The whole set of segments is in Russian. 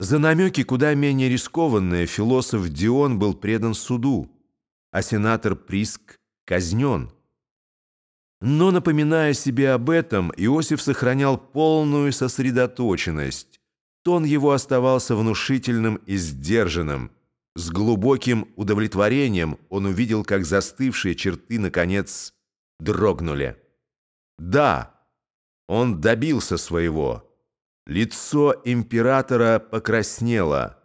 За намеки куда менее рискованные философ Дион был предан суду, а сенатор Приск казнен. Но, напоминая себе об этом, Иосиф сохранял полную сосредоточенность. Тон его оставался внушительным и сдержанным. С глубоким удовлетворением он увидел, как застывшие черты, наконец, дрогнули. Да, он добился своего. Лицо императора покраснело.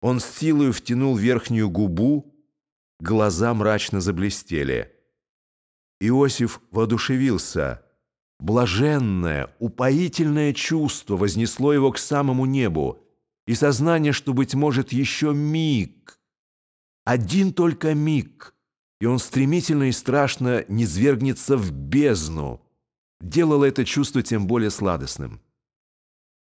Он с силой втянул верхнюю губу, глаза мрачно заблестели. Иосиф воодушевился. Блаженное, упоительное чувство вознесло его к самому небу, и сознание, что, быть может, еще миг, один только миг, и он стремительно и страшно низвергнется в бездну, делало это чувство тем более сладостным.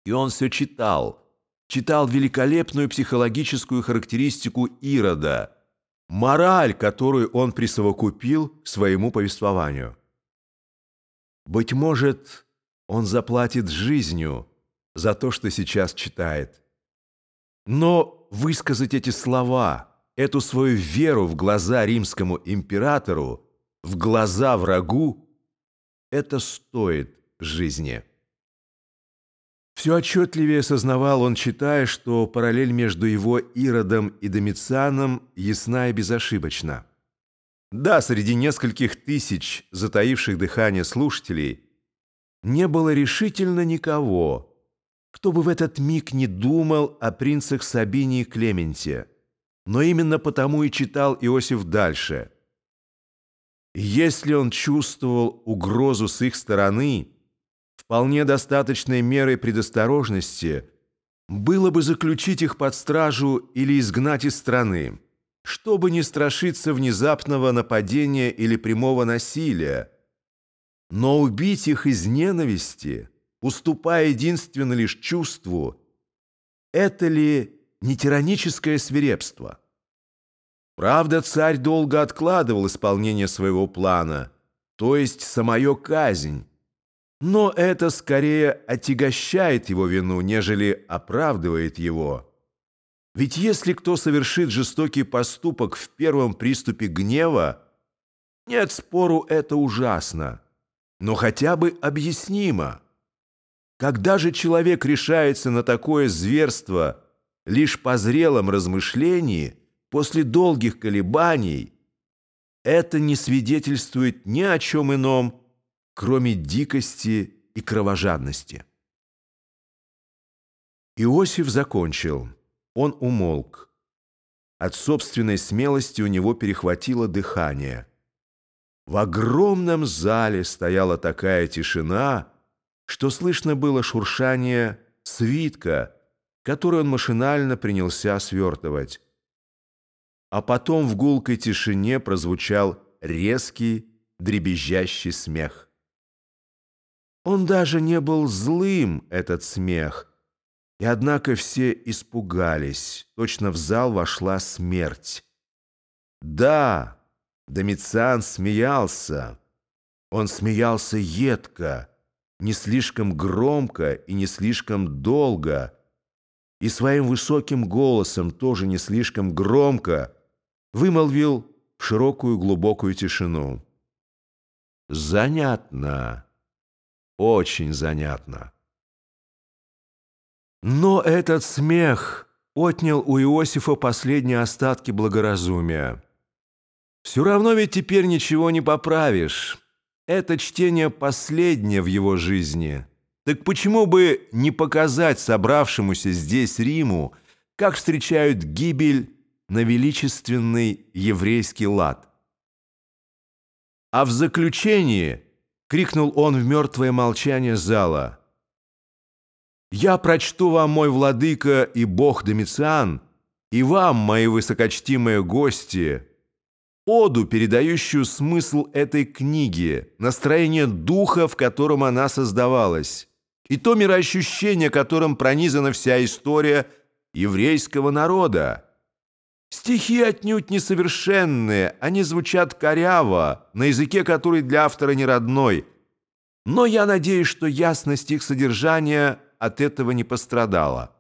И он все читал, читал великолепную психологическую характеристику Ирода – мораль, которую он присовокупил своему повествованию. Быть может, он заплатит жизнью за то, что сейчас читает. Но высказать эти слова, эту свою веру в глаза римскому императору, в глаза врагу, это стоит жизни. Все отчетливее сознавал он, читая, что параллель между его Иродом и Домицианом ясна и безошибочна. Да, среди нескольких тысяч затаивших дыхание слушателей не было решительно никого, кто бы в этот миг не думал о принцах Сабине и Клементе, но именно потому и читал Иосиф дальше. Если он чувствовал угрозу с их стороны – вполне достаточной мерой предосторожности было бы заключить их под стражу или изгнать из страны, чтобы не страшиться внезапного нападения или прямого насилия, но убить их из ненависти, уступая единственно лишь чувству, это ли не тираническое свирепство? Правда, царь долго откладывал исполнение своего плана, то есть самую казнь, но это скорее отягощает его вину, нежели оправдывает его. Ведь если кто совершит жестокий поступок в первом приступе гнева, нет спору, это ужасно, но хотя бы объяснимо. Когда же человек решается на такое зверство лишь по зрелом размышлении, после долгих колебаний, это не свидетельствует ни о чем ином, кроме дикости и кровожадности. Иосиф закончил. Он умолк. От собственной смелости у него перехватило дыхание. В огромном зале стояла такая тишина, что слышно было шуршание свитка, который он машинально принялся свертывать. А потом в гулкой тишине прозвучал резкий, дребезжащий смех. Он даже не был злым, этот смех. И однако все испугались. Точно в зал вошла смерть. Да, Домициан смеялся. Он смеялся едко, не слишком громко и не слишком долго, и своим высоким голосом, тоже не слишком громко, вымолвил в широкую глубокую тишину. «Занятно». Очень занятно. Но этот смех отнял у Иосифа последние остатки благоразумия. Все равно ведь теперь ничего не поправишь. Это чтение последнее в его жизни. Так почему бы не показать собравшемуся здесь Риму, как встречают гибель на величественный еврейский лад? А в заключение – крикнул он в мертвое молчание зала. «Я прочту вам, мой владыка и бог Домициан, и вам, мои высокочтимые гости, оду, передающую смысл этой книги, настроение духа, в котором она создавалась, и то мироощущение, которым пронизана вся история еврейского народа. Стихи отнюдь несовершенные, они звучат коряво, на языке, который для автора не родной. Но я надеюсь, что ясность их содержания от этого не пострадала.